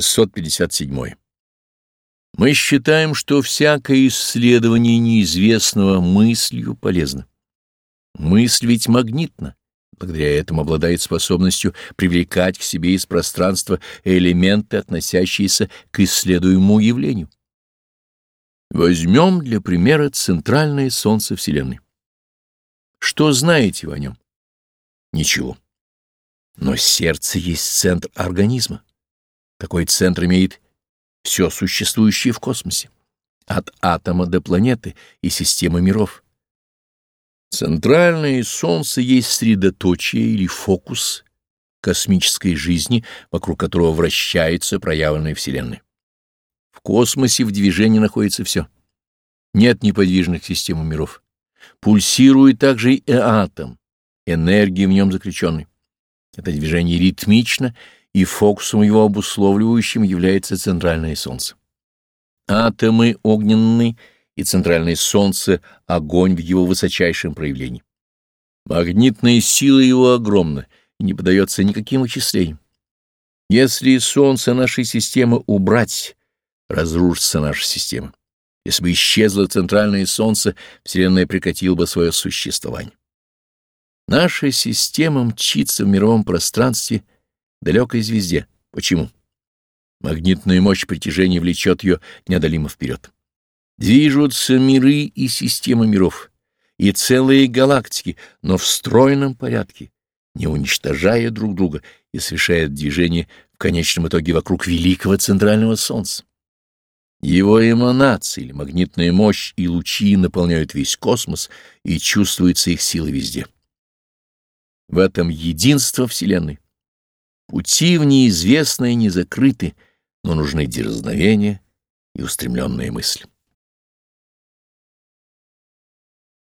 657. Мы считаем, что всякое исследование неизвестного мыслью полезно. Мысль ведь магнитна, благодаря этому обладает способностью привлекать к себе из пространства элементы, относящиеся к исследуемому явлению. Возьмем для примера центральное Солнце Вселенной. Что знаете вы о нем? Ничего. Но сердце есть центр организма. Такой центр имеет все существующее в космосе, от атома до планеты и системы миров. Центральное Солнце есть средоточие или фокус космической жизни, вокруг которого вращается проявленная Вселенная. В космосе в движении находится все. Нет неподвижных систем миров. Пульсирует также и атом, энергия в нем заключенной. Это движение ритмично и фокусом его обусловливающим является центральное Солнце. Атомы огненные и центральное Солнце — огонь в его высочайшем проявлении. Магнитная сила его огромна и не поддается никаким вычислениям. Если Солнце нашей системы убрать, разрушится наша система. Если бы исчезло центральное Солнце, Вселенная прекратила бы свое существование. Наша система мчится в мировом пространстве — далекой звезде. Почему? Магнитная мощь притяжения влечет ее неодолимо вперед. Движутся миры и системы миров, и целые галактики, но в стройном порядке, не уничтожая друг друга и совершая движение в конечном итоге вокруг великого центрального Солнца. Его эманации или магнитная мощь и лучи наполняют весь космос, и чувствуется их сила везде. В этом единство Вселенной. Пути в неизвестное не закрыты, но нужны дерзновение и устремленная мысль.